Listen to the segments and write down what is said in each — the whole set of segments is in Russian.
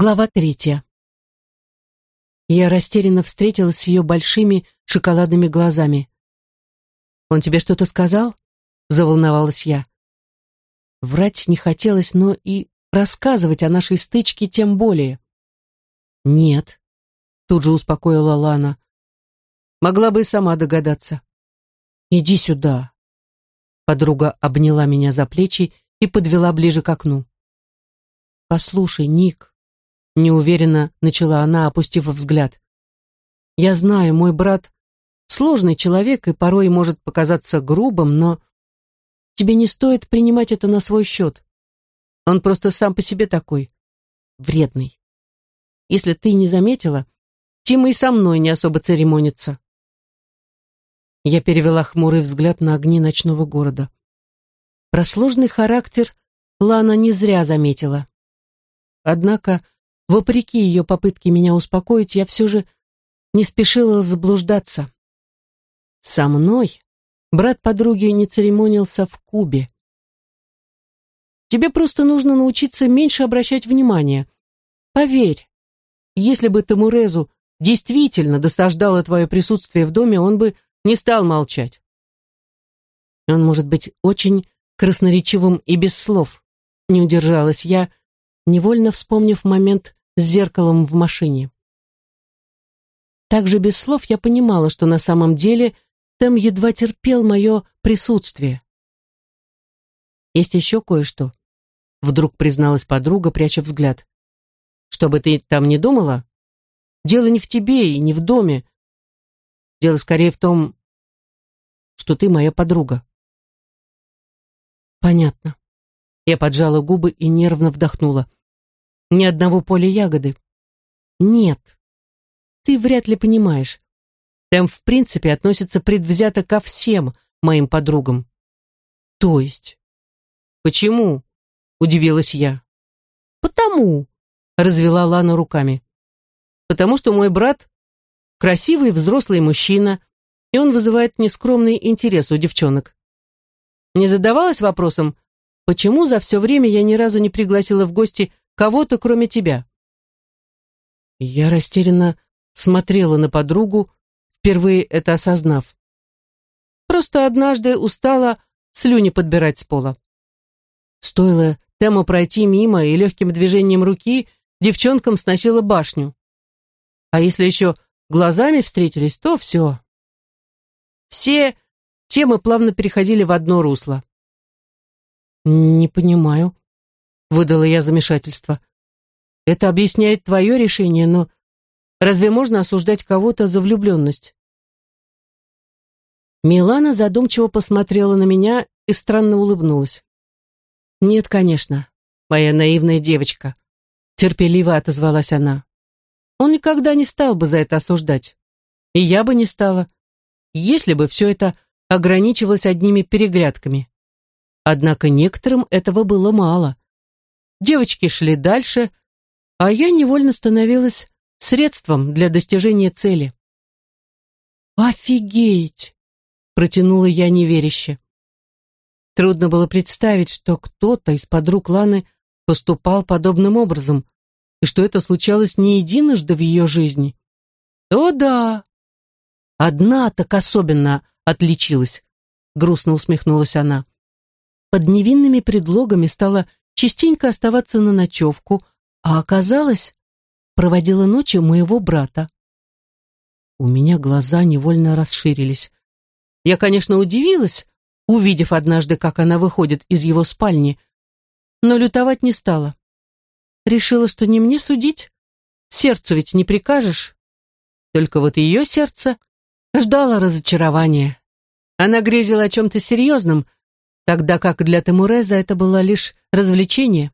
Глава третья. Я растерянно встретилась с ее большими шоколадными глазами. «Он тебе что-то сказал?» — заволновалась я. Врать не хотелось, но и рассказывать о нашей стычке тем более. «Нет», — тут же успокоила Лана. «Могла бы и сама догадаться». «Иди сюда». Подруга обняла меня за плечи и подвела ближе к окну. «Послушай, Ник, неуверенно начала она, опустив взгляд. Я знаю, мой брат сложный человек и порой может показаться грубым, но тебе не стоит принимать это на свой счет. Он просто сам по себе такой, вредный. Если ты не заметила, Тима и со мной не особо церемонится. Я перевела хмурый взгляд на огни ночного города. Про сложный характер Лана не зря заметила. Однако Вопреки ее попытке меня успокоить, я все же не спешила заблуждаться. Со мной брат подруги не церемонился в Кубе. Тебе просто нужно научиться меньше обращать внимание. Поверь, если бы Тамурезу действительно досаждало твое присутствие в доме, он бы не стал молчать. Он может быть очень красноречивым и без слов. Не удержалась я, невольно вспомнив момент с зеркалом в машине. Также без слов я понимала, что на самом деле Тэм едва терпел мое присутствие. «Есть еще кое-что», — вдруг призналась подруга, пряча взгляд. «Что бы ты там не думала, дело не в тебе и не в доме. Дело скорее в том, что ты моя подруга». «Понятно». Я поджала губы и нервно вдохнула ни одного поля ягоды. Нет, ты вряд ли понимаешь. Тэм в принципе относится предвзято ко всем моим подругам. То есть? Почему? Удивилась я. Потому, развела Лана руками. Потому что мой брат красивый взрослый мужчина, и он вызывает нескромный интерес у девчонок. Не задавалась вопросом, почему за все время я ни разу не пригласила в гости Кого-то, кроме тебя. Я растерянно смотрела на подругу, впервые это осознав. Просто однажды устала слюни подбирать с пола. Стоило Тему пройти мимо и легким движением руки девчонкам сносила башню. А если еще глазами встретились, то все. Все темы плавно переходили в одно русло. «Не понимаю», выдала я замешательство. Это объясняет твое решение, но разве можно осуждать кого-то за влюбленность? Милана задумчиво посмотрела на меня и странно улыбнулась. «Нет, конечно, моя наивная девочка», — терпеливо отозвалась она. «Он никогда не стал бы за это осуждать. И я бы не стала, если бы все это ограничивалось одними переглядками. Однако некоторым этого было мало. Девочки шли дальше, а я невольно становилась средством для достижения цели. «Офигеть!» — протянула я неверяще. Трудно было представить, что кто-то из подруг Ланы поступал подобным образом, и что это случалось не единожды в ее жизни. «О да!» «Одна так особенно отличилась», — грустно усмехнулась она. Под невинными предлогами стала частенько оставаться на ночевку, а оказалось, проводила ночи моего брата. У меня глаза невольно расширились. Я, конечно, удивилась, увидев однажды, как она выходит из его спальни, но лютовать не стала. Решила, что не мне судить, сердцу ведь не прикажешь. Только вот ее сердце ждало разочарования. Она грезила о чем-то серьезном, тогда как для Тамуреза это было лишь развлечение.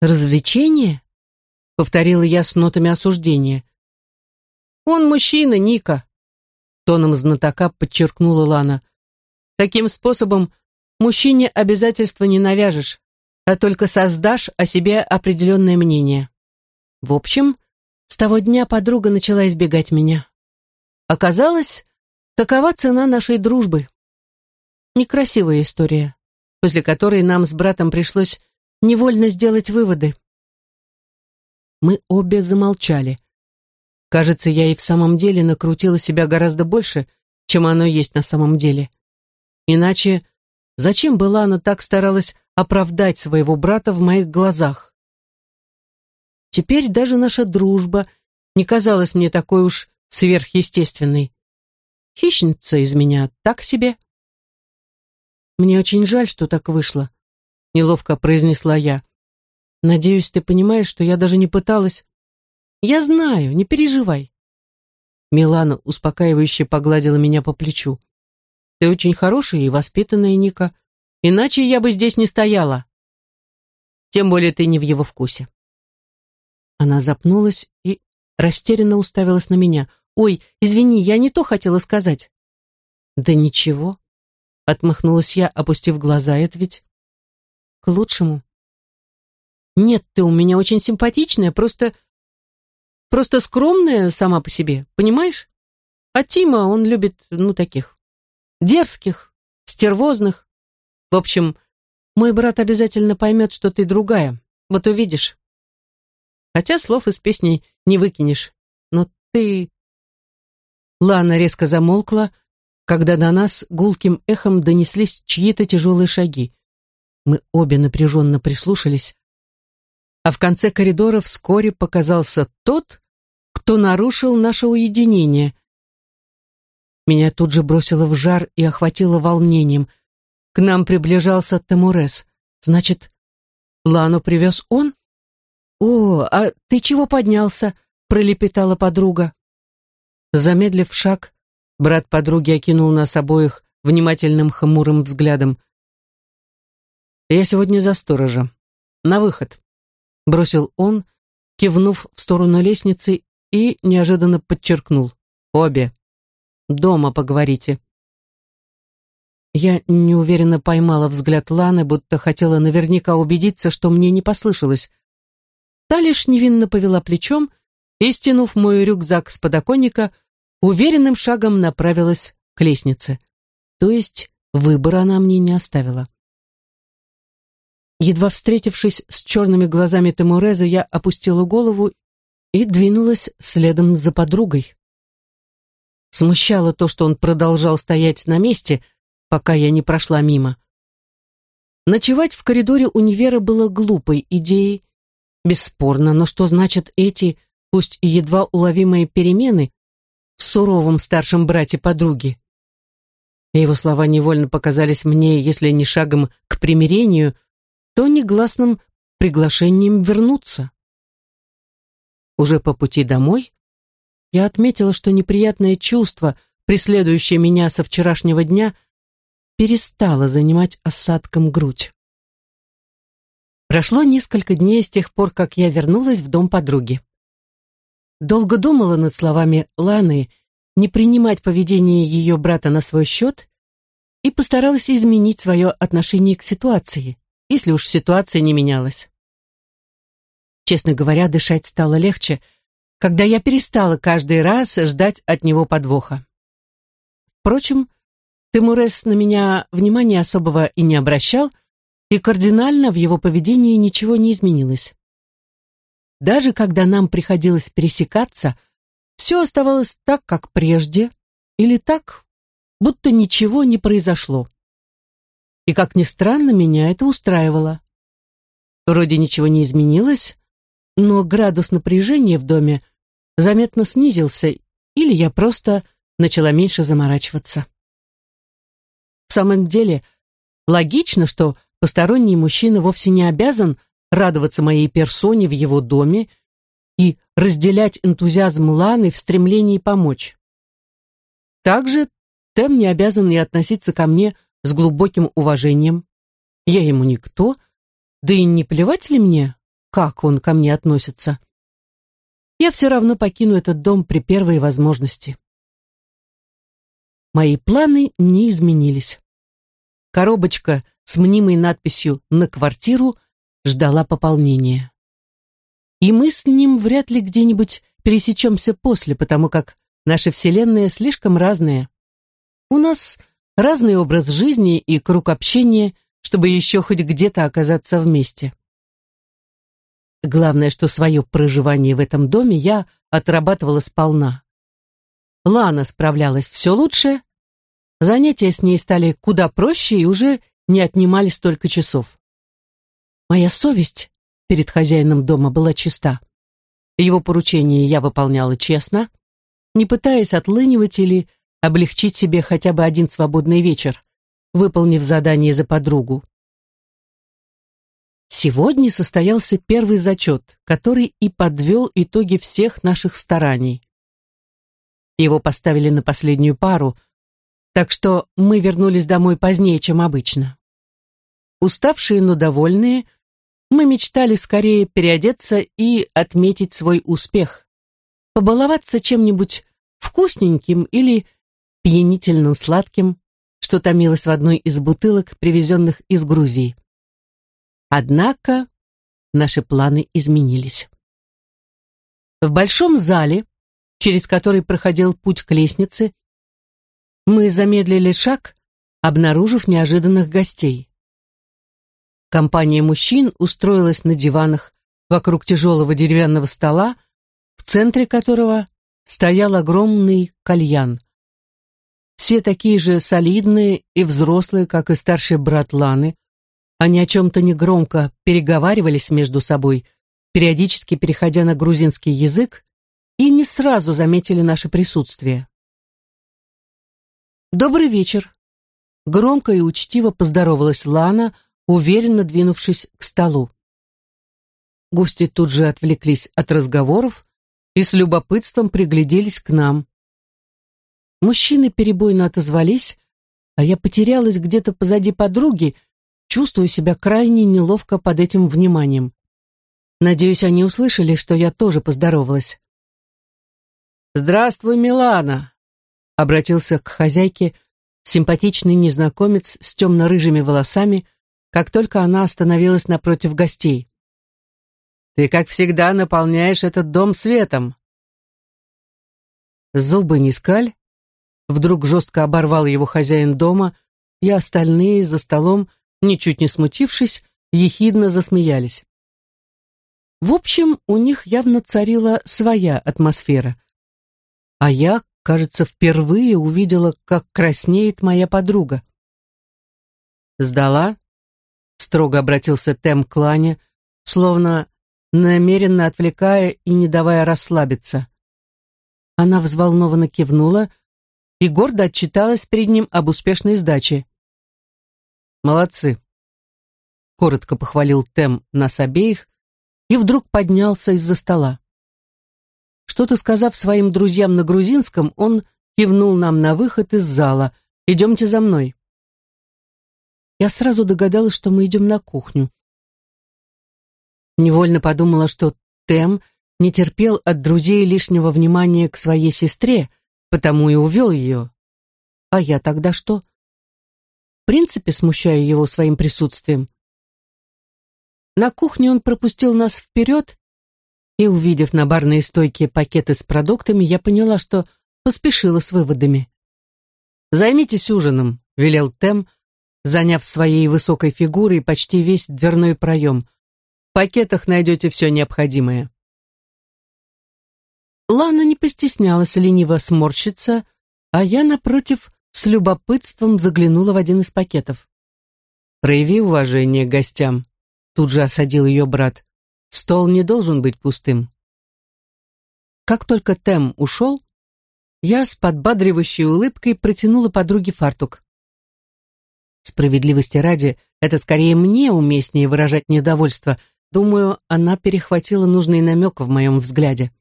«Развлечение?» — повторила я с нотами осуждения. «Он мужчина, Ника», — тоном знатока подчеркнула Лана. «Таким способом мужчине обязательства не навяжешь, а только создашь о себе определенное мнение». В общем, с того дня подруга начала избегать меня. Оказалось, такова цена нашей дружбы. Некрасивая история, после которой нам с братом пришлось невольно сделать выводы. Мы обе замолчали. Кажется, я и в самом деле накрутила себя гораздо больше, чем оно есть на самом деле. Иначе зачем была она так старалась оправдать своего брата в моих глазах? Теперь даже наша дружба не казалась мне такой уж сверхъестественной. Хищница из меня так себе. Мне очень жаль, что так вышло, неловко произнесла я. Надеюсь, ты понимаешь, что я даже не пыталась. Я знаю, не переживай. Милана успокаивающе погладила меня по плечу. Ты очень хорошая и воспитанная, Ника. Иначе я бы здесь не стояла. Тем более ты не в его вкусе. Она запнулась и растерянно уставилась на меня. «Ой, извини, я не то хотела сказать». «Да ничего», — отмахнулась я, опустив глаза. «Это ведь к лучшему». «Нет, ты у меня очень симпатичная, просто... просто скромная сама по себе, понимаешь? А Тима, он любит, ну, таких, дерзких, стервозных. В общем, мой брат обязательно поймет, что ты другая, вот увидишь. Хотя слов из песни не выкинешь, но ты...» Лана резко замолкла, когда до нас гулким эхом донеслись чьи-то тяжелые шаги. Мы обе напряженно прислушались, а в конце коридора вскоре показался тот, кто нарушил наше уединение. Меня тут же бросило в жар и охватило волнением. К нам приближался Тамурес. Значит, Лану привез он? «О, а ты чего поднялся?» — пролепетала подруга. Замедлив шаг, брат подруги окинул нас обоих внимательным хмурым взглядом. «Я сегодня за сторожа. На выход», — бросил он, кивнув в сторону лестницы и неожиданно подчеркнул. «Обе. Дома поговорите». Я неуверенно поймала взгляд Ланы, будто хотела наверняка убедиться, что мне не послышалось. Та лишь невинно повела плечом и, стянув мой рюкзак с подоконника, уверенным шагом направилась к лестнице. То есть выбора она мне не оставила. Едва встретившись с черными глазами Тимуреза, я опустила голову и двинулась следом за подругой. Смущало то, что он продолжал стоять на месте, пока я не прошла мимо. Ночевать в коридоре универа было глупой идеей, бесспорно, но что значит эти, пусть и едва уловимые перемены, суровом старшем брате подруги. Его слова невольно показались мне, если не шагом к примирению, то негласным приглашением вернуться. Уже по пути домой я отметила, что неприятное чувство, преследующее меня со вчерашнего дня, перестало занимать осадком грудь. Прошло несколько дней с тех пор, как я вернулась в дом подруги. Долго думала над словами Ланы не принимать поведение ее брата на свой счет и постаралась изменить свое отношение к ситуации, если уж ситуация не менялась. Честно говоря, дышать стало легче, когда я перестала каждый раз ждать от него подвоха. Впрочем, Тимурес на меня внимания особого и не обращал, и кардинально в его поведении ничего не изменилось. Даже когда нам приходилось пересекаться, все оставалось так, как прежде, или так, будто ничего не произошло. И, как ни странно, меня это устраивало. Вроде ничего не изменилось, но градус напряжения в доме заметно снизился, или я просто начала меньше заморачиваться. В самом деле, логично, что посторонний мужчина вовсе не обязан радоваться моей персоне в его доме и разделять энтузиазм Ланы в стремлении помочь. Также Тем не обязан и относиться ко мне с глубоким уважением. Я ему никто, да и не плевать ли мне, как он ко мне относится. Я все равно покину этот дом при первой возможности. Мои планы не изменились. Коробочка с мнимой надписью «На квартиру» ждала пополнения. И мы с ним вряд ли где-нибудь пересечемся после, потому как наши вселенные слишком разные. У нас разный образ жизни и круг общения, чтобы еще хоть где-то оказаться вместе. Главное, что свое проживание в этом доме я отрабатывала сполна. Лана справлялась все лучше, занятия с ней стали куда проще и уже не отнимали столько часов. Моя совесть перед хозяином дома была чиста. Его поручения я выполняла честно, не пытаясь отлынивать или облегчить себе хотя бы один свободный вечер, выполнив задание за подругу. Сегодня состоялся первый зачет, который и подвел итоги всех наших стараний. Его поставили на последнюю пару, так что мы вернулись домой позднее, чем обычно. Уставшие, но довольные, мы мечтали скорее переодеться и отметить свой успех, побаловаться чем-нибудь вкусненьким или пьянительным сладким, что томилось в одной из бутылок, привезенных из Грузии. Однако наши планы изменились. В большом зале, через который проходил путь к лестнице, мы замедлили шаг, обнаружив неожиданных гостей. Компания мужчин устроилась на диванах вокруг тяжелого деревянного стола, в центре которого стоял огромный кальян. Все такие же солидные и взрослые, как и старший брат Ланы, они о чем-то негромко переговаривались между собой, периодически переходя на грузинский язык, и не сразу заметили наше присутствие. «Добрый вечер!» Громко и учтиво поздоровалась Лана, уверенно двинувшись к столу. Гости тут же отвлеклись от разговоров и с любопытством пригляделись к нам. Мужчины перебойно отозвались, а я потерялась где-то позади подруги, чувствую себя крайне неловко под этим вниманием. Надеюсь, они услышали, что я тоже поздоровалась. «Здравствуй, Милана!» — обратился к хозяйке симпатичный незнакомец с темно-рыжими волосами, как только она остановилась напротив гостей. «Ты, как всегда, наполняешь этот дом светом!» «Зубы не скаль!» Вдруг жестко оборвал его хозяин дома, и остальные за столом ничуть не смутившись, ехидно засмеялись. В общем, у них явно царила своя атмосфера. А я, кажется, впервые увидела, как краснеет моя подруга. «Сдала?» — строго обратился Тем к Лане, словно намеренно отвлекая и не давая расслабиться. Она взволнованно кивнула и гордо отчиталась перед ним об успешной сдаче. Молодцы. Коротко похвалил Тем нас обеих и вдруг поднялся из-за стола. Что-то сказав своим друзьям на грузинском, он кивнул нам на выход из зала. «Идемте за мной». Я сразу догадалась, что мы идем на кухню. Невольно подумала, что Тем не терпел от друзей лишнего внимания к своей сестре, потому и увел ее. А я тогда что? принципе смущаю его своим присутствием. На кухне он пропустил нас вперед, и, увидев на барной стойке пакеты с продуктами, я поняла, что поспешила с выводами. «Займитесь ужином», — велел Тем, заняв своей высокой фигурой почти весь дверной проем. «В пакетах найдете все необходимое». Лана не постеснялась лениво сморщиться, а я, напротив, с любопытством заглянула в один из пакетов. «Прояви уважение гостям», — тут же осадил ее брат. «Стол не должен быть пустым». Как только Тем ушел, я с подбадривающей улыбкой протянула подруге фартук. Справедливости ради, это скорее мне уместнее выражать недовольство. Думаю, она перехватила нужный намек в моем взгляде.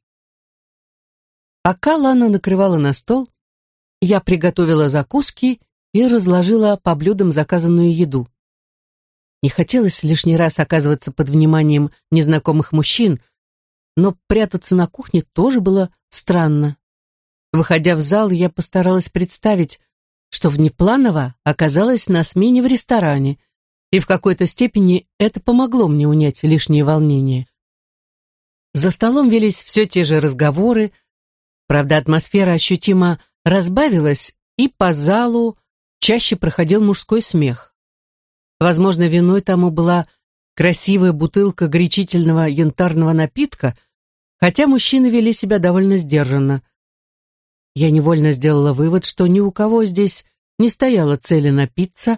Пока Лана накрывала на стол, я приготовила закуски и разложила по блюдам заказанную еду. Не хотелось лишний раз оказываться под вниманием незнакомых мужчин, но прятаться на кухне тоже было странно. Выходя в зал, я постаралась представить, что внепланово оказалась на смене в ресторане, и в какой-то степени это помогло мне унять лишние волнения. За столом велись все те же разговоры, правда, атмосфера ощутимо разбавилась, и по залу чаще проходил мужской смех. Возможно, виной тому была красивая бутылка горячительного янтарного напитка, хотя мужчины вели себя довольно сдержанно. Я невольно сделала вывод, что ни у кого здесь не стояла цели напиться,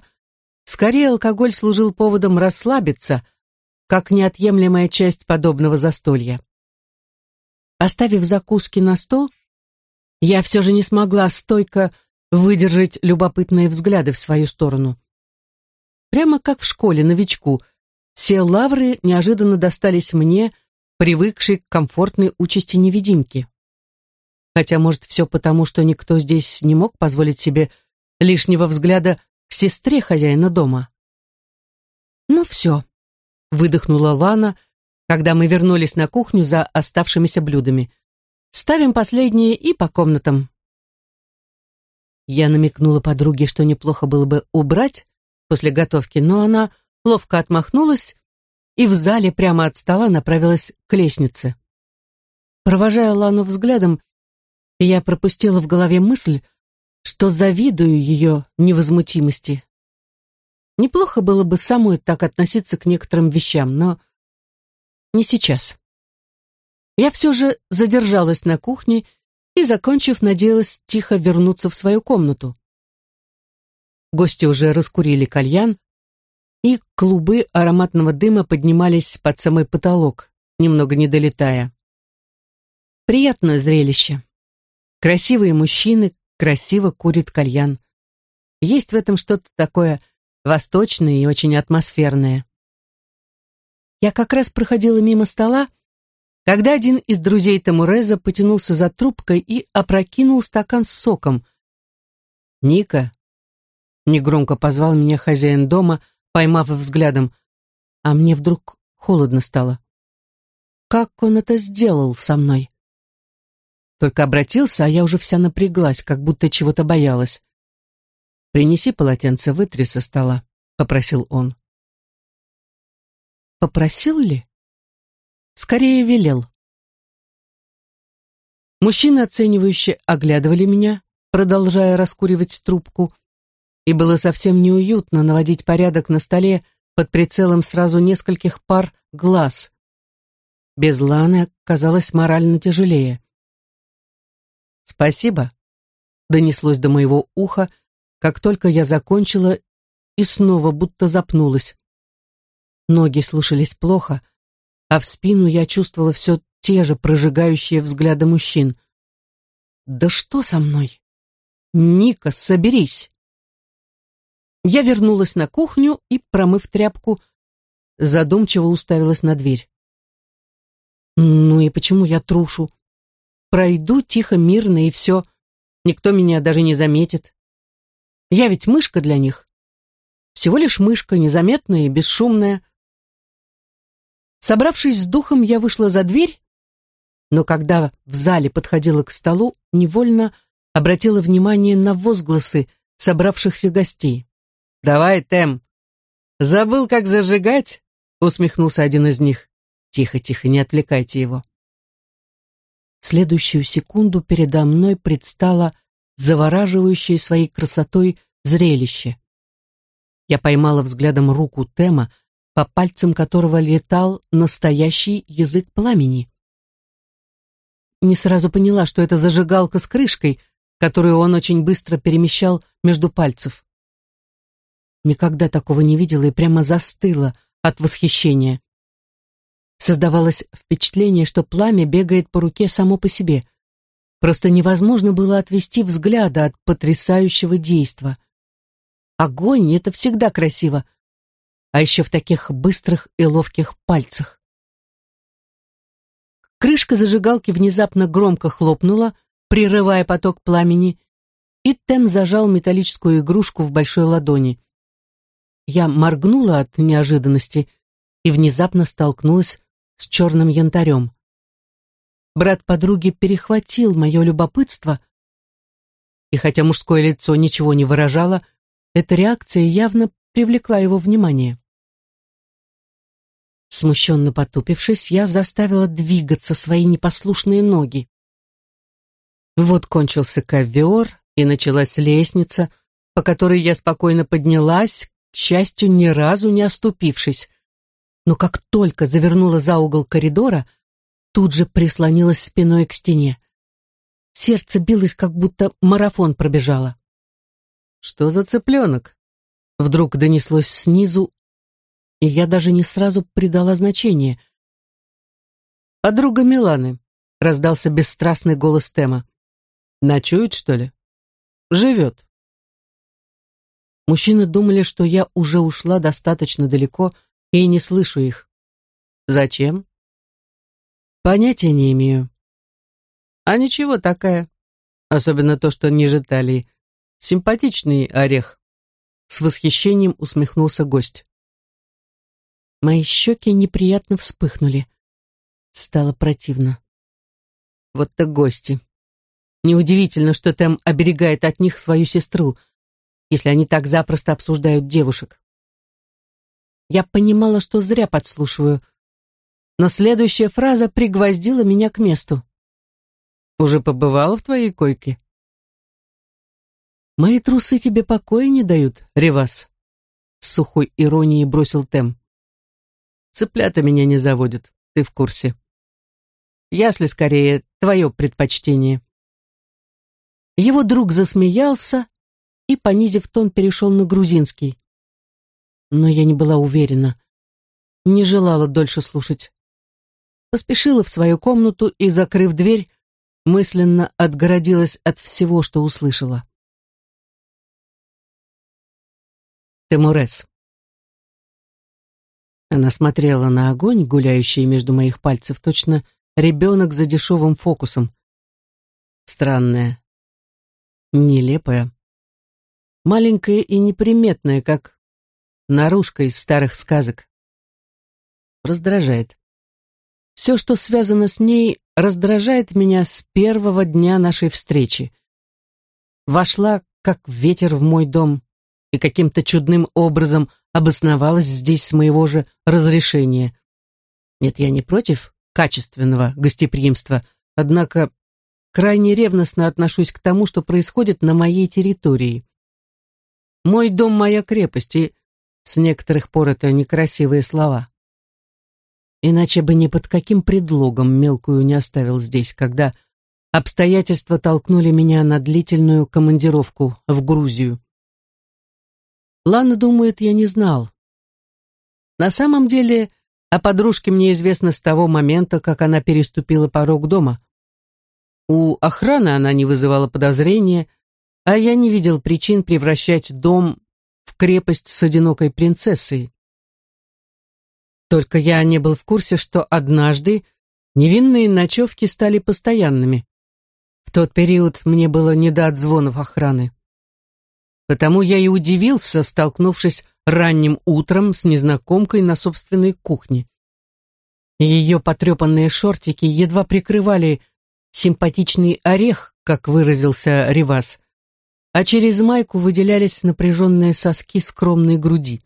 скорее алкоголь служил поводом расслабиться, как неотъемлемая часть подобного застолья. Оставив закуски на стол, я все же не смогла стойко выдержать любопытные взгляды в свою сторону. Прямо как в школе новичку, все лавры неожиданно достались мне, привыкшей к комфортной участи невидимки. Хотя, может, все потому, что никто здесь не мог позволить себе лишнего взгляда к сестре хозяина дома. «Ну все», — выдохнула Лана, когда мы вернулись на кухню за оставшимися блюдами. «Ставим последние и по комнатам». Я намекнула подруге, что неплохо было бы убрать после готовки, но она ловко отмахнулась и в зале прямо от стола направилась к лестнице. Провожая Лану взглядом, я пропустила в голове мысль, что завидую ее невозмутимости. Неплохо было бы самой так относиться к некоторым вещам, но не сейчас. Я все же задержалась на кухне и, закончив, надеялась тихо вернуться в свою комнату. Гости уже раскурили кальян, и клубы ароматного дыма поднимались под самый потолок, немного не долетая. Приятное зрелище. Красивые мужчины красиво курят кальян. Есть в этом что-то такое восточное и очень атмосферное. Я как раз проходила мимо стола, когда один из друзей Тамуреза потянулся за трубкой и опрокинул стакан с соком. «Ника», — негромко позвал меня хозяин дома, поймав взглядом, а мне вдруг холодно стало. Как он это сделал со мной? Только обратился, а я уже вся напряглась, как будто чего-то боялась. «Принеси полотенце, вытри со стола», — попросил он. Попросил ли? Скорее велел. Мужчины, оценивающе оглядывали меня, продолжая раскуривать трубку, и было совсем неуютно наводить порядок на столе под прицелом сразу нескольких пар глаз. Без Ланы казалось морально тяжелее. «Спасибо», — донеслось до моего уха, как только я закончила и снова будто запнулась. Ноги слушались плохо, а в спину я чувствовала все те же прожигающие взгляды мужчин. «Да что со мной? Ника, соберись!» Я вернулась на кухню и, промыв тряпку, задумчиво уставилась на дверь. «Ну и почему я трушу? Пройду тихо, мирно, и все. Никто меня даже не заметит. Я ведь мышка для них. Всего лишь мышка, незаметная и бесшумная. Собравшись с духом, я вышла за дверь, но когда в зале подходила к столу, невольно обратила внимание на возгласы собравшихся гостей. «Давай, Тем! Забыл, как зажигать?» — усмехнулся один из них. «Тихо, тихо, не отвлекайте его». В следующую секунду передо мной предстало завораживающее своей красотой зрелище. Я поймала взглядом руку Тема, по пальцам которого летал настоящий язык пламени. Не сразу поняла, что это зажигалка с крышкой, которую он очень быстро перемещал между пальцев. Никогда такого не видела и прямо застыла от восхищения. Создавалось впечатление, что пламя бегает по руке само по себе. Просто невозможно было отвести взгляда от потрясающего действа. Огонь — это всегда красиво, а еще в таких быстрых и ловких пальцах. Крышка зажигалки внезапно громко хлопнула, прерывая поток пламени, и Тем зажал металлическую игрушку в большой ладони. Я моргнула от неожиданности и внезапно столкнулась с черным янтарем. Брат подруги перехватил мое любопытство, и хотя мужское лицо ничего не выражало, эта реакция явно привлекла его внимание. Смущенно потупившись, я заставила двигаться свои непослушные ноги. Вот кончился ковер, и началась лестница, по которой я спокойно поднялась, к счастью, ни разу не оступившись. Но как только завернула за угол коридора, тут же прислонилась спиной к стене. Сердце билось, как будто марафон пробежало. «Что за цыпленок?» Вдруг донеслось снизу, и я даже не сразу придала значение. «Подруга Миланы», — раздался бесстрастный голос Тема. «Ночует, что ли?» «Живет». Мужчины думали, что я уже ушла достаточно далеко и не слышу их. «Зачем?» «Понятия не имею». «А ничего такая. Особенно то, что ниже талии. Симпатичный орех». С восхищением усмехнулся гость. Мои щеки неприятно вспыхнули. Стало противно. Вот так гости. Неудивительно, что Тем оберегает от них свою сестру, если они так запросто обсуждают девушек. Я понимала, что зря подслушиваю, но следующая фраза пригвоздила меня к месту. «Уже побывала в твоей койке?» «Мои трусы тебе покоя не дают, Ревас», — с сухой иронией бросил Тем. Цыплята меня не заводят, ты в курсе. Ясли, скорее, твое предпочтение. Его друг засмеялся и, понизив тон, перешел на грузинский. Но я не была уверена. Не желала дольше слушать. Поспешила в свою комнату и, закрыв дверь, мысленно отгородилась от всего, что услышала. Темурес. Она смотрела на огонь, гуляющий между моих пальцев, точно ребенок за дешевым фокусом. Странная, нелепая, маленькая и неприметная, как наружка из старых сказок. Раздражает. Все, что связано с ней, раздражает меня с первого дня нашей встречи. Вошла, как ветер в мой дом, и каким-то чудным образом обосновалась здесь с моего же разрешения. Нет, я не против качественного гостеприимства, однако крайне ревностно отношусь к тому, что происходит на моей территории. Мой дом — моя крепость, и с некоторых пор это некрасивые слова. Иначе бы ни под каким предлогом мелкую не оставил здесь, когда обстоятельства толкнули меня на длительную командировку в Грузию. Лана думает, я не знал. На самом деле, о подружке мне известно с того момента, как она переступила порог дома. У охраны она не вызывала подозрения, а я не видел причин превращать дом в крепость с одинокой принцессой. Только я не был в курсе, что однажды невинные ночевки стали постоянными. В тот период мне было не до отзвонов охраны. Потому я и удивился, столкнувшись ранним утром с незнакомкой на собственной кухне. Ее потрепанные шортики едва прикрывали симпатичный орех, как выразился Ривас, а через майку выделялись напряженные соски скромной груди.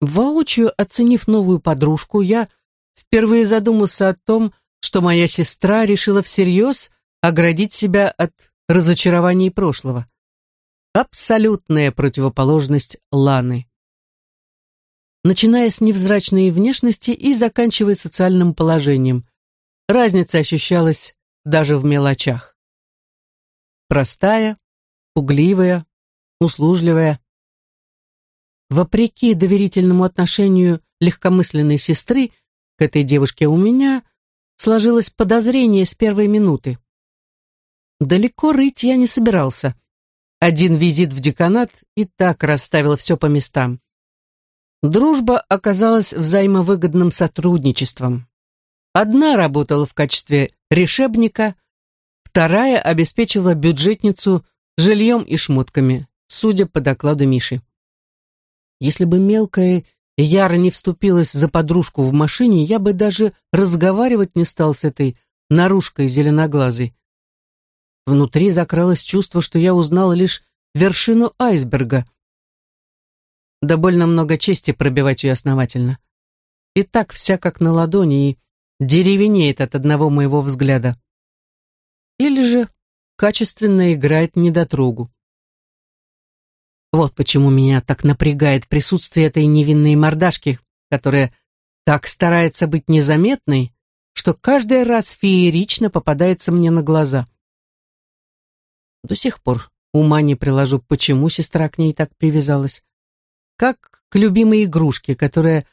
Воочию оценив новую подружку, я впервые задумался о том, что моя сестра решила всерьез оградить себя от разочарований прошлого абсолютная противоположность Ланы. Начиная с невзрачной внешности и заканчивая социальным положением, разница ощущалась даже в мелочах. Простая, пугливая, услужливая. Вопреки доверительному отношению легкомысленной сестры к этой девушке у меня сложилось подозрение с первой минуты. Далеко рыть я не собирался. Один визит в деканат и так расставил все по местам. Дружба оказалась взаимовыгодным сотрудничеством. Одна работала в качестве решебника, вторая обеспечила бюджетницу жильем и шмотками, судя по докладу Миши. Если бы мелкая Яра не вступилась за подружку в машине, я бы даже разговаривать не стал с этой наружкой зеленоглазой. Внутри закралось чувство, что я узнала лишь вершину айсберга. Да больно много чести пробивать ее основательно. И так вся как на ладони и деревенеет от одного моего взгляда. Или же качественно играет недотрогу. Вот почему меня так напрягает присутствие этой невинной мордашки, которая так старается быть незаметной, что каждый раз феерично попадается мне на глаза. До сих пор ума не приложу, почему сестра к ней так привязалась. Как к любимой игрушке, которая,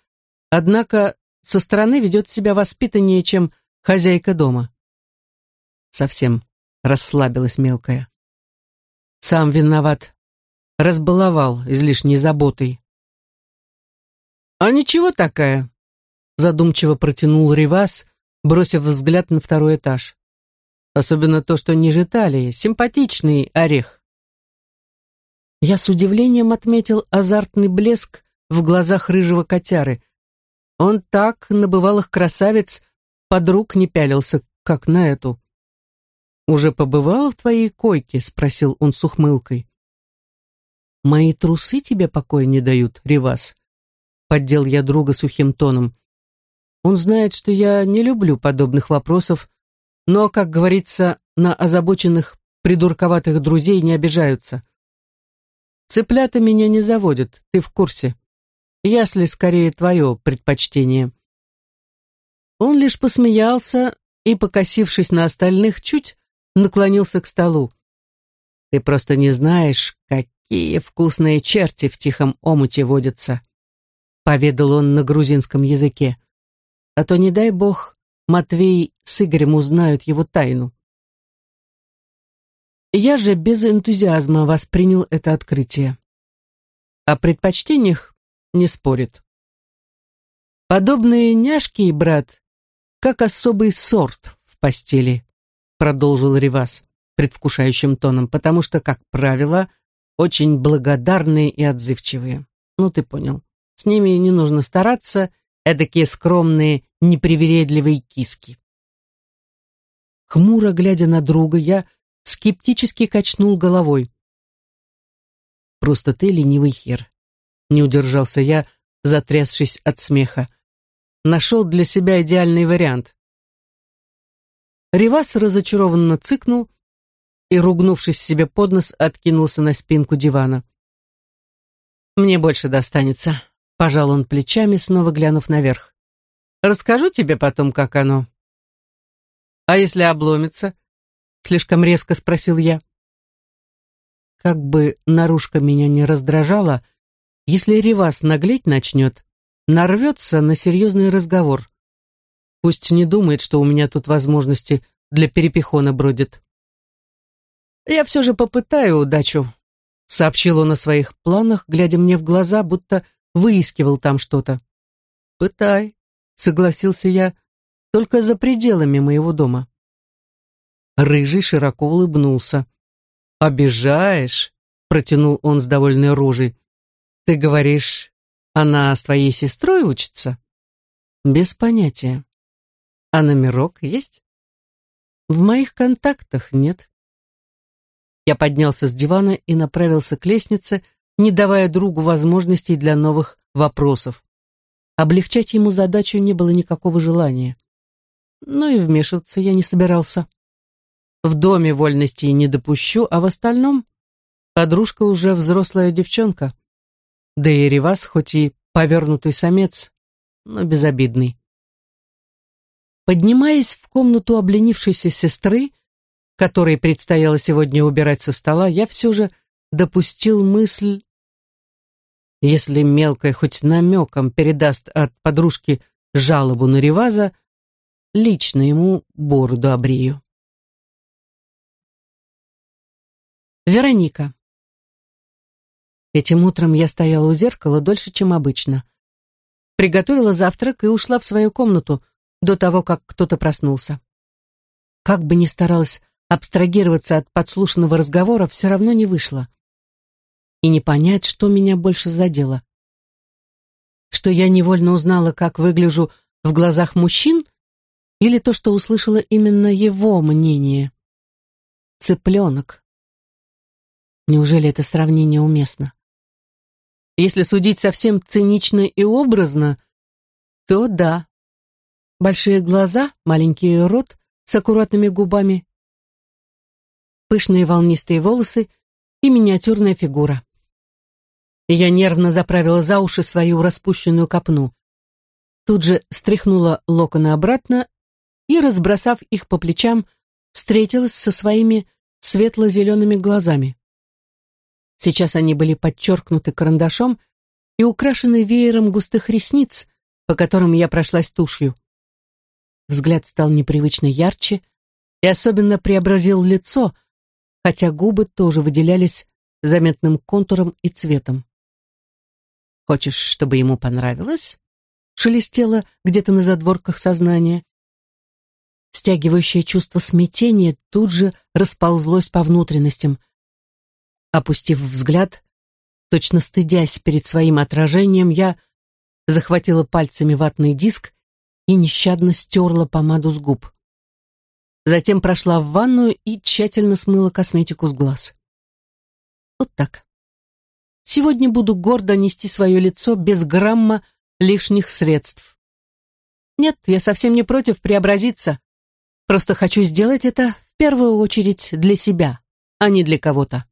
однако, со стороны ведет себя воспитаннее, чем хозяйка дома. Совсем расслабилась мелкая. Сам виноват. Разбаловал излишней заботой. «А ничего такая», — задумчиво протянул Ривас, бросив взгляд на второй этаж. Особенно то, что ниже талии, симпатичный орех. Я с удивлением отметил азартный блеск в глазах рыжего котяры. Он так на бывалых красавец подруг не пялился, как на эту. «Уже побывала в твоей койке?» — спросил он с ухмылкой. «Мои трусы тебе покоя не дают, Ривас», — поддел я друга сухим тоном. Он знает, что я не люблю подобных вопросов, но, как говорится, на озабоченных придурковатых друзей не обижаются. Цыплята меня не заводят, ты в курсе. Ясли скорее твое предпочтение. Он лишь посмеялся и, покосившись на остальных, чуть наклонился к столу. Ты просто не знаешь, какие вкусные черти в тихом омуте водятся, поведал он на грузинском языке. А то, не дай бог, Матвей с Игорем узнают его тайну. Я же без энтузиазма воспринял это открытие. О предпочтениях не спорит. Подобные няшки, брат, как особый сорт в постели, продолжил Ривас предвкушающим тоном, потому что, как правило, очень благодарные и отзывчивые. Ну, ты понял. С ними не нужно стараться, эдакие скромные, непривередливые киски. Хмуро глядя на друга, я скептически качнул головой. «Просто ты ленивый хер», — не удержался я, затрясшись от смеха. Нашел для себя идеальный вариант. Ривас разочарованно цыкнул и, ругнувшись себе под нос, откинулся на спинку дивана. «Мне больше достанется», Пожал он плечами, снова глянув наверх. «Расскажу тебе потом, как оно». «А если обломится?» Слишком резко спросил я. Как бы наружка меня не раздражала, если Ревас наглеть начнет, нарвется на серьезный разговор. Пусть не думает, что у меня тут возможности для перепихона бродит. «Я все же попытаю удачу», — сообщил он о своих планах, глядя мне в глаза, будто выискивал там что-то. «Пытай», — согласился я, — «только за пределами моего дома». Рыжий широко улыбнулся. «Обижаешь?» — протянул он с довольной рожей. «Ты говоришь, она с твоей сестрой учится?» «Без понятия. А номерок есть?» «В моих контактах нет». Я поднялся с дивана и направился к лестнице, — не давая другу возможностей для новых вопросов. Облегчать ему задачу не было никакого желания. Но и вмешиваться я не собирался. В доме вольностей не допущу, а в остальном подружка уже взрослая девчонка. Да и Ревас, хоть и повернутый самец, но безобидный. Поднимаясь в комнату обленившейся сестры, которой предстояло сегодня убирать со стола, я все же допустил мысль если мелкая хоть намеком передаст от подружки жалобу на Реваза, лично ему бороду обрею. Вероника. Этим утром я стояла у зеркала дольше, чем обычно. Приготовила завтрак и ушла в свою комнату до того, как кто-то проснулся. Как бы ни старалась абстрагироваться от подслушанного разговора, все равно не вышло и не понять, что меня больше задело. Что я невольно узнала, как выгляжу в глазах мужчин, или то, что услышала именно его мнение. Цыпленок. Неужели это сравнение уместно? Если судить совсем цинично и образно, то да. Большие глаза, маленький рот с аккуратными губами, пышные волнистые волосы и миниатюрная фигура. Я нервно заправила за уши свою распущенную копну. тут же стряхнула локоны обратно и, разбросав их по плечам, встретилась со своими светло-зелеными глазами. Сейчас они были подчеркнуты карандашом и украшены веером густых ресниц, по которым я прошлась тушью. Взгляд стал непривычно ярче и особенно преобразил лицо, хотя губы тоже выделялись заметным контуром и цветом. «Хочешь, чтобы ему понравилось?» шелестело где-то на задворках сознания. Стягивающее чувство смятения тут же расползлось по внутренностям. Опустив взгляд, точно стыдясь перед своим отражением, я захватила пальцами ватный диск и нещадно стерла помаду с губ. Затем прошла в ванную и тщательно смыла косметику с глаз. Вот так. Сегодня буду гордо нести свое лицо без грамма лишних средств. Нет, я совсем не против преобразиться. Просто хочу сделать это в первую очередь для себя, а не для кого-то.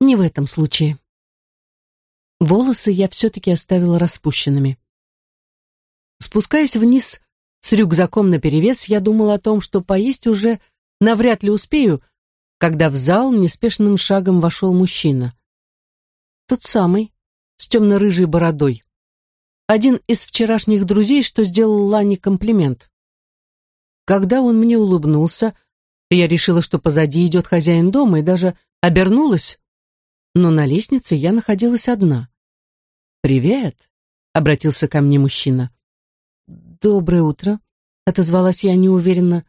Не в этом случае. Волосы я все-таки оставила распущенными. Спускаясь вниз с рюкзаком наперевес, я думала о том, что поесть уже навряд ли успею, когда в зал неспешным шагом вошел мужчина. Тот самый, с темно-рыжей бородой. Один из вчерашних друзей, что сделал Лане комплимент. Когда он мне улыбнулся, я решила, что позади идет хозяин дома, и даже обернулась, но на лестнице я находилась одна. «Привет», — обратился ко мне мужчина. «Доброе утро», — отозвалась я неуверенно.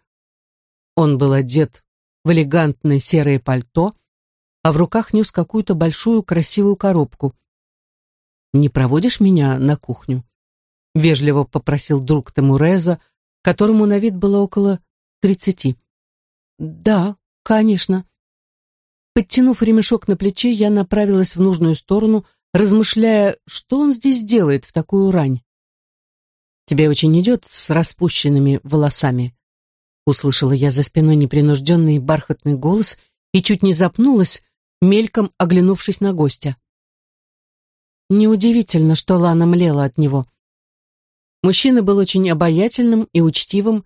Он был одет в элегантное серое пальто, а в руках нес какую-то большую красивую коробку. «Не проводишь меня на кухню?» — вежливо попросил друг Тамуреза, которому на вид было около тридцати. «Да, конечно», Подтянув ремешок на плече, я направилась в нужную сторону, размышляя, что он здесь делает в такую рань. «Тебе очень идет с распущенными волосами», — услышала я за спиной непринужденный бархатный голос и чуть не запнулась, мельком оглянувшись на гостя. Неудивительно, что Лана млела от него. Мужчина был очень обаятельным и учтивым,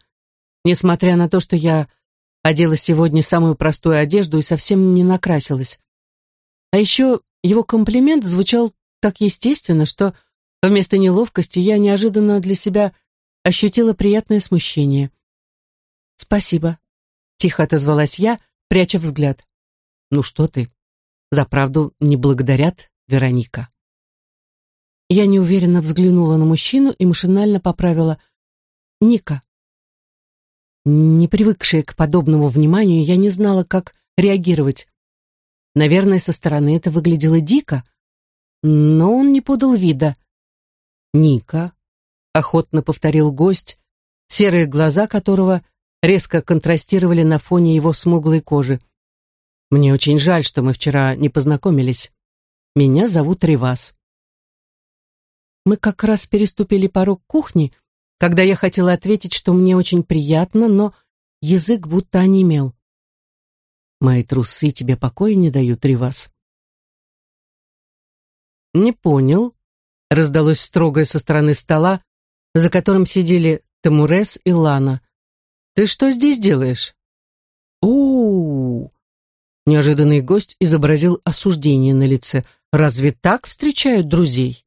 несмотря на то, что я Одела сегодня самую простую одежду и совсем не накрасилась. А еще его комплимент звучал так естественно, что вместо неловкости я неожиданно для себя ощутила приятное смущение. «Спасибо», — тихо отозвалась я, пряча взгляд. «Ну что ты, за правду не благодарят, Вероника». Я неуверенно взглянула на мужчину и машинально поправила «Ника». Не привыкшая к подобному вниманию, я не знала, как реагировать. Наверное, со стороны это выглядело дико, но он не подал вида. «Ника», — охотно повторил гость, серые глаза которого резко контрастировали на фоне его смуглой кожи. «Мне очень жаль, что мы вчера не познакомились. Меня зовут Ривас». Мы как раз переступили порог кухни, — когда я хотела ответить, что мне очень приятно, но язык будто онемел. «Мои трусы тебе покоя не дают, Ривас». «Не понял», — раздалось строгое со стороны стола, за которым сидели Тамурес и Лана. «Ты что здесь делаешь?» у, -у, -у Неожиданный гость изобразил осуждение на лице. «Разве так встречают друзей?»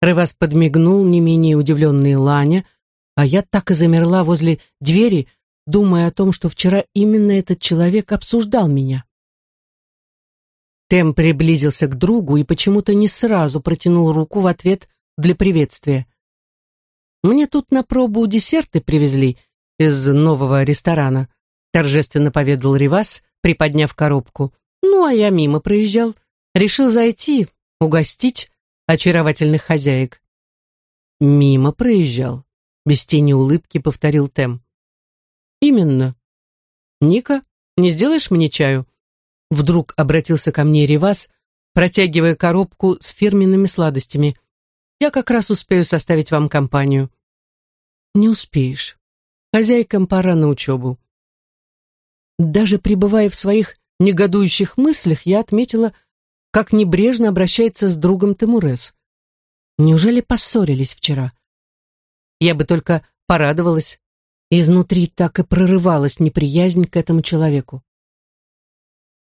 Рывас подмигнул не менее удивленный Ланя, а я так и замерла возле двери, думая о том, что вчера именно этот человек обсуждал меня. Тем приблизился к другу и почему-то не сразу протянул руку в ответ для приветствия. «Мне тут на пробу десерты привезли из нового ресторана», торжественно поведал Ривас, приподняв коробку. «Ну, а я мимо проезжал. Решил зайти, угостить очаровательных хозяек. Мимо проезжал, без тени улыбки повторил Тем. Именно. Ника, не сделаешь мне чаю? Вдруг обратился ко мне Ривас, протягивая коробку с фирменными сладостями. Я как раз успею составить вам компанию. Не успеешь. Хозяйкам пора на учебу. Даже пребывая в своих негодующих мыслях, я отметила, как небрежно обращается с другом Тимурес. Неужели поссорились вчера? я бы только порадовалась. Изнутри так и прорывалась неприязнь к этому человеку.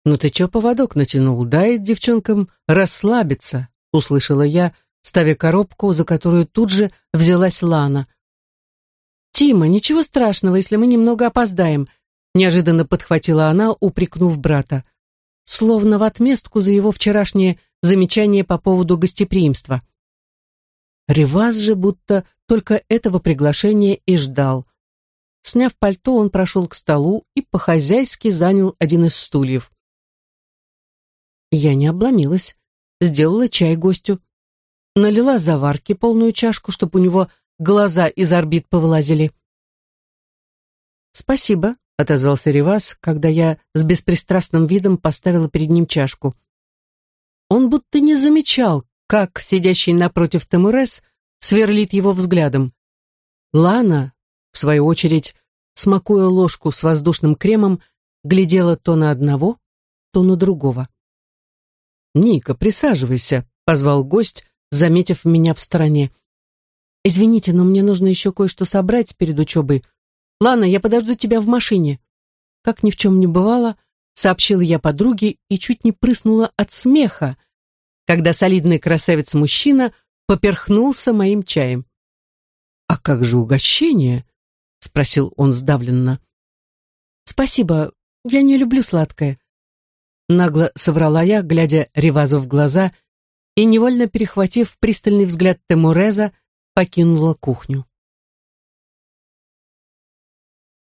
«Ну ты чё поводок натянул? Дай девчонкам расслабиться», — услышала я, ставя коробку, за которую тут же взялась Лана. «Тима, ничего страшного, если мы немного опоздаем», — неожиданно подхватила она, упрекнув брата. Словно в отместку за его вчерашнее замечание по поводу гостеприимства. Реваз же будто только этого приглашения и ждал. Сняв пальто, он прошел к столу и по-хозяйски занял один из стульев. Я не обломилась, сделала чай гостю, налила заварки полную чашку, чтобы у него глаза из орбит повылазили. «Спасибо», — отозвался Ревас, когда я с беспристрастным видом поставила перед ним чашку. Он будто не замечал, как сидящий напротив Тамурес сверлит его взглядом. Лана, в свою очередь, смакуя ложку с воздушным кремом, глядела то на одного, то на другого. «Ника, присаживайся», — позвал гость, заметив меня в стороне. «Извините, но мне нужно еще кое-что собрать перед учебой. Лана, я подожду тебя в машине». Как ни в чем не бывало, сообщила я подруге и чуть не прыснула от смеха, когда солидный красавец-мужчина поперхнулся моим чаем. «А как же угощение?» — спросил он сдавленно. «Спасибо, я не люблю сладкое», — нагло соврала я, глядя Ревазу в глаза и, невольно перехватив пристальный взгляд Темуреза, покинула кухню.